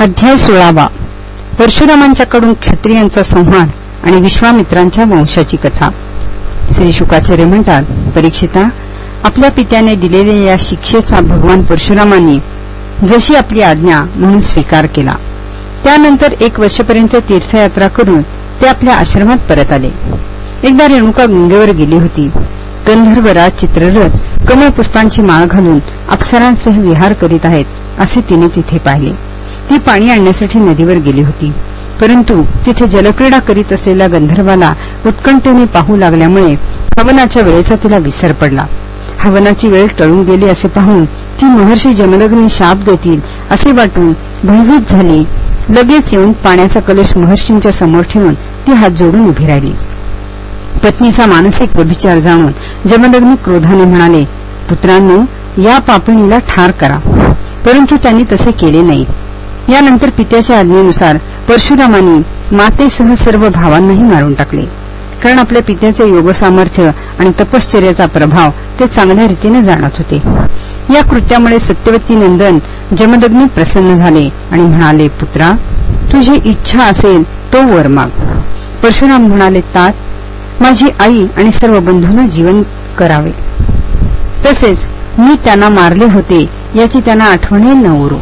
अध्याय सोळावा. परशुरामांच्याकडून क्षत्रियांचा संहार आणि विश्वामित्रांच्या वंशाची कथा. श्री शुकाचार्य म्हणतात परीक्षिता आपल्या पित्याने दिलेल्या या शिक्षेचा भगवान परशुरामांनी जशी आपली आज्ञा म्हणून स्वीकार केला त्यानंतर एक वर्षपर्यंत तीर्थयात्रा करून ते आपल्या आश्रमात परत आले. एकदा रेणुका गंगेवर गेली होती. गंधर्वराज चित्ररथ कमळ पुष्पांची माळ घालून अप्सरांसह विहार करीत आहेत असे तिने तिथे पाहिले. ती पाणी आणण्यासाठी नदीवर गेली होती. परंतु तिथे जलक्रीडा करीत असलेल्या गंधर्वाला उत्कंठेने पाहू लागल्यामुळे हवनाच्या वेळेचा तिला विसर पडला. हवनाची वेळ टळून गेली असे पाहून ती महर्षी जमदग्नी शाप देतील असे वाटून भयभीत झाली. लगेच येऊन पाण्याचा कलश महर्षींच्या समोर ठेवून ती हात जोडून उभी राहिली. पत्नीचा मानसिक व्यभिचार जाणून जमदग्नी क्रोधाने म्हणाले पुत्रांनो या पापिणीला ठार करा. परंतु त्यांनी तसे केले नाही. यानंतर पित्याच्या आज्ञेनुसार परशुरामांनी मातेसह सर्व भावांनाही मारून टाकले. कारण आपल्या पित्याचे योगसामर्थ्य आणि तपश्चर्याचा प्रभाव ते चांगल्या रीतीने जाणत होते. या कृत्यामुळे सत्यवती नंदन जमदग्नी प्रसन्न झाले आणि म्हणाले पुत्रा तुझी इच्छा असेल तो वर माग. परशुराम म्हणाले तात माझी आई आणि सर्व बंधूंना जीवन करावे. तसेच मी त्यांना मारले होते याची त्यांना आठवणही न उरू.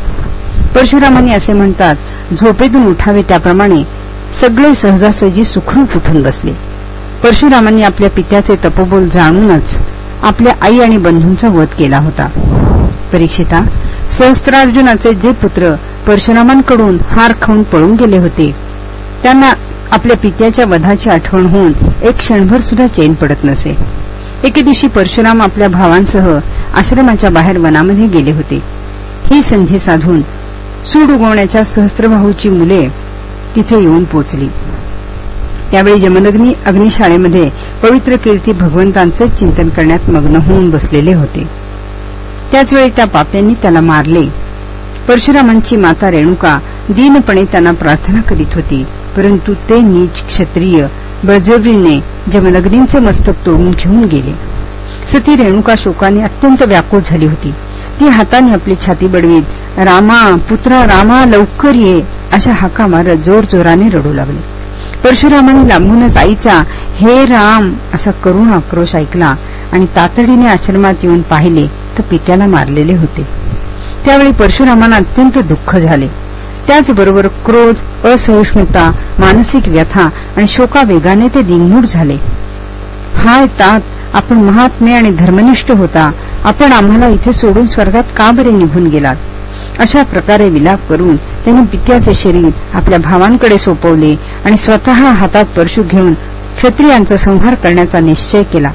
परशुरामांनी असे म्हणतात झोपेतून उठावे त्याप्रमाणे सगळे सहजासहजी सुखरूप उठून बसले. परशुरामांनी आपल्या पित्याचे तपोबोल जाणूनच आपल्या आई आणि बंधूंचा वध केला होता. परीक्षिता सहस्त्रार्जुनाचे जे पुत्र परशुरामांकडून हार खाऊन पळून गेले होते त्यांना आपल्या पित्याच्या वधाची आठवण होऊन एक क्षणभर सुद्धा चैन पडत नसे. एके दिवशी परशुराम आपल्या भावांसह आश्रमाच्या बाहेर वनामध्ये गेले होते. ही संधी साधून सूड उगवण्याच्या सहस्त्रभाऊची मुले तिथे येऊन पोचली. त्यावेळी जमदग्नी अग्निशाळेमध्ये पवित्र कीर्ती भगवंतांचे चिंतन करण्यात मग्न होऊन बसलेले होते. त्याचवेळी त्या पाप्यांनी त्याला मारले. परशुरामांची माता रेणुका दीनपणे त्यांना प्रार्थना करीत होती परंतु ते नीच क्षत्रिय बळजबरीने जमलग्नींचे मस्तक तोडून घेऊन गेले. सती रेणुका शोकाने अत्यंत व्याकुळ झाली होती. ती हाताने आपली छाती बडवीत रामा पुत्रा रामा लवकर ये अशा हाका मारत जोर जोराने रडू लागले. परशुरामाने लांबूनच आईचा हे राम असा करुण आक्रोश ऐकला आणि तातडीने आश्रमात येऊन पाहिले तर पित्याला मारलेले होते. त्यावेळी परशुरामांना अत्यंत दुःख झाले. त्याचबरोबर क्रोध असहिष्णुता मानसिक व्यथा आणि शोकावेगाने ते दिंगमूड झाले. हाय तात आपण महात्मे आणि धर्मनिष्ठ होता. आपण आम्हाला इथे सोडून स्वर्गात का बरे निघून गेलात? अशा प्रकारे विलाप करून त्यांनी पित्याचे शरीर आपल्या भावांकडे सोपवले आणि स्वतः हातात परशु घेऊन क्षत्रियांचा संहार करण्याचा निश्चय केला.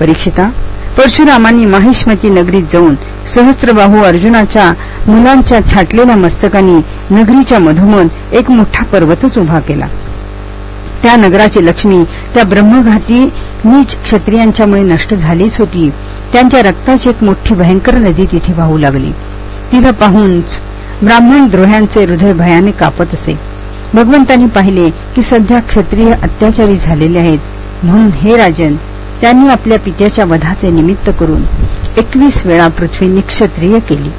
परीक्षिता परशुरामांनी माहिष्मती नगरीत जाऊन सहस्त्रबाहू अर्जुनाच्या मुलांच्या छाटलेल्या मस्तकांनी नगरीच्या मधोमध एक मोठा पर्वतच उभा केला. त्या नगराची लक्ष्मी त्या ब्रह्मघाती नीच क्षत्रियांच्यामुळे नष्ट झालीच होती. त्यांच्या रक्ताची एक मोठी भयंकर नदी तिथे वाहू लागली. तिला पाहूनच ब्राह्मण द्रोह्यांचे हृदय भयाने कापत असे. भगवंतांनी पाहिले की सध्या क्षत्रिय अत्याचारी झालेले आहेत. म्हणून हे राजन त्यांनी आपल्या पित्याच्या वधाचे निमित्त करून एकवीस वेळा पृथ्वी निक्षत्रिय केली.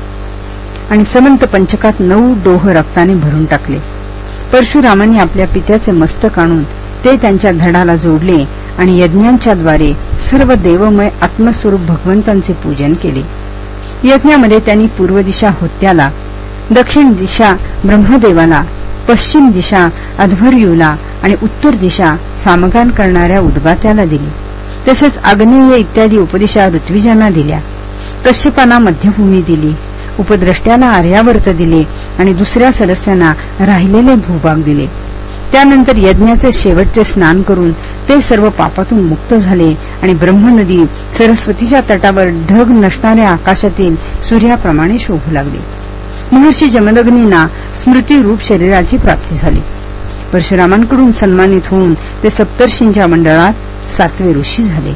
आणि समंत पंचकात नऊ डोह रक्ताने भरून टाकले. परशुरामांनी आपल्या पित्याचे मस्तक आणून ते त्यांच्या धडाला जोडले आणि यज्ञांच्याद्वारे सर्व देवमय आत्मस्वरूप भगवंतांचे पूजन केले. यज्ञामध्ये त्यांनी पूर्व दिशा होत्याला दक्षिण दिशा ब्रह्मदेवाला पश्चिम दिशा अध्वर्यूला आणि उत्तर दिशा सामगान करणाऱ्या उद्गात्याला दिली. तसेच आग्नेय इत्यादी उपदिशा ऋत्विजांना दिल्या. कश्यपांना मध्यभूमी दिली उपद्रष्ट्याला आर्यावर्त दिले आणि दुसऱ्या सदस्यांना राहिलेले भूभाग दिले. त्यानंतर यज्ञाचे शेवटचे स्नान करून ते सर्व पापातून मुक्त झाले आणि ब्रह्मनदी सरस्वतीच्या तटावर ढग नसणाऱ्या आकाशातील सूर्याप्रमाणे शोभू लागले. महर्षी जमदग्नींना स्मृतीरूप शरीराची प्राप्ती झाली. परशुरामांकडून सन्मानित होऊन ते सप्तर्षींच्या मंडळात सातवे ऋषी झाले.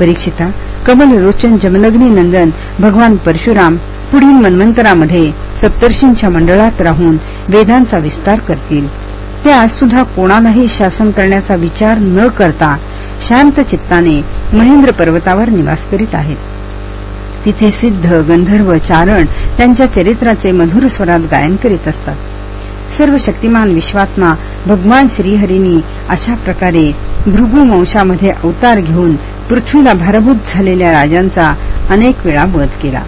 परीक्षिता कमल रोचन जमदग्नी नंदन भगवान परशुराम पुढील मन्वंतरामध्ये सप्तर्षींच्या मंडळात राहून वेदांचा विस्तार करतील. ते आज सुद्धा कोणालाही शासन करण्याचा विचार न करता शांत चित्ताने महेंद्र पर्वतावर निवास करीत आहेत. तिथे सिद्ध गंधर्व चारण त्यांच्या चरित्राचे मधुर स्वरात गायन करीत असतात. सर्व शक्तिमान विश्वात्मा भगवान श्रीहरींनी अशा प्रकारे भृगुवंशामध्ये अवतार घेऊन पृथ्वीला भारभूत झालेल्या राजांचा अनेक वेळा वध केला.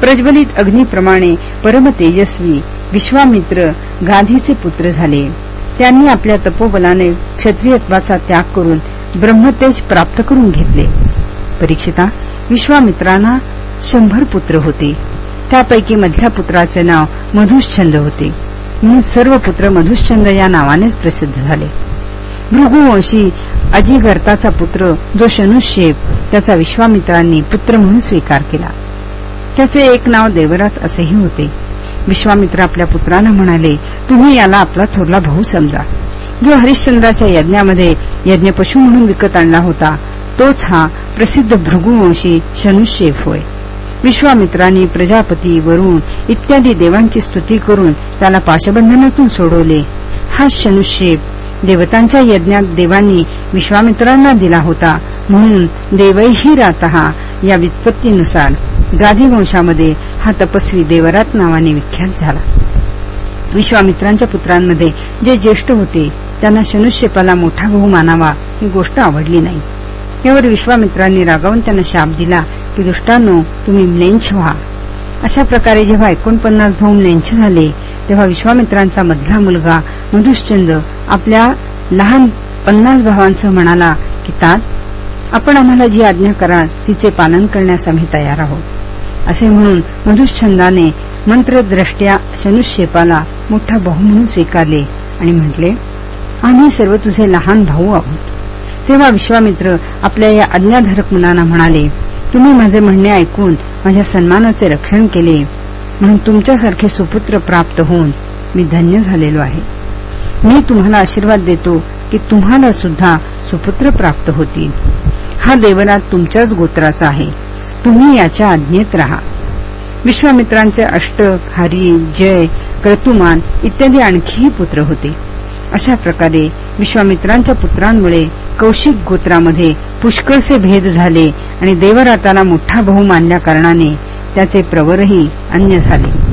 प्रज्वलित अग्नीप्रमाणे परमतेजस्वी विश्वामित्र गाधीचे पुत्र झाले. त्यांनी आपल्या तपोबलाने क्षत्रियत्वाचा त्याग करून ब्रह्मतेज प्राप्त करून घेतले. परीक्षिता विश्वामित्रांना शंभर पुत्र होते. त्यापैकी मधल्या पुत्राचे नाव मधुश्चंद होते. म्हणून सर्व पुत्र मधुश्चंद या नावानेच प्रसिद्ध झाले. भृगुवंशी अजिगर्ताचा पुत्र जो शनुशेप त्याचा विश्वामित्रांनी पुत्र म्हणून स्वीकार केला. त्याचे एक नाव देवरात असेही होते. विश्वामित्र आपल्या पुत्रांना म्हणाले तुम्ही याला आपला थोरला भाऊ समजा. जो हरिश्चंद्राच्या यज्ञामध्ये यज्ञपशू म्हणून विकत आणला होता तोच हा प्रसिद्ध भृगुवंशी शनुशेफ होय. विश्वामित्रांनी प्रजापती वरुण इत्यादी देवांची स्तुती करून त्याला पाशबंधनातून सोडवले. हा शनुषेप देवतांच्या यज्ञात देवांनी विश्वामित्रांना दिला होता म्हणून देवैही राहता या व्युत्पत्तीनुसार गाधी वंशामध्ये हा तपस्वी देवरात नावाने विख्यात झाला. विश्वामित्रांच्या पुत्रांमध्ये जे ज्येष्ठ होते त्यांना शनुष्यपाला मोठा भाऊ मानावा ही गोष्ट आवडली नाही. यावर विश्वामित्रांनी रागावून त्यांना शाप दिला की दुष्टांनो तुम्ही म्लेंछ व्हा. अशा प्रकारे जेव्हा एकोणपन्नास भाऊ म्लेंछ झाले तेव्हा विश्वामित्रांचा मधला मुलगा मधुश्चंद आपल्या लहान पन्नास भावांसह म्हणाला की तात आपण आम्हाला जी आज्ञा कराल तिचे पालन करण्यास आम्ही तयार आहोत. असे म्हणून मधुश्चंदाने मंत्रद्रष्ट्या शनुशेपाला मोठा भाऊ म्हणून स्वीकारले आणि म्हटले आम्ही सर्व तुझे लहान भाऊ आहोत. तेव्हा विश्वामित्र आपल्या या अज्ञाधारक मुलांना म्हणाले तुम्ही माझे म्हणणे ऐकून माझ्या सन्मानाचे रक्षण केले म्हणून तुमच्यासारखे सुपुत्र प्राप्त होऊन मी धन्य झालेलो आहे. मी तुम्हाला आशीर्वाद देतो की तुम्हाला सुद्धा सुपुत्र प्राप्त होतील. हा देवरात तुमच्याच गोत्राचा आहे. तुम्ही याच्या आज्ञेत रहा. विश्वामित्रांचे अष्टक हरी जय क्रतुमान इत्यादी आणखीही पुत्र होते. अशा प्रकारे विश्वामित्रांच्या पुत्रांमुळे कौशिक गोत्रामध्ये पुष्कळसे भेद झाले आणि देवराताला मोठा भाऊ मानल्या कारणाने त्याचे प्रवरही अन्य झाले.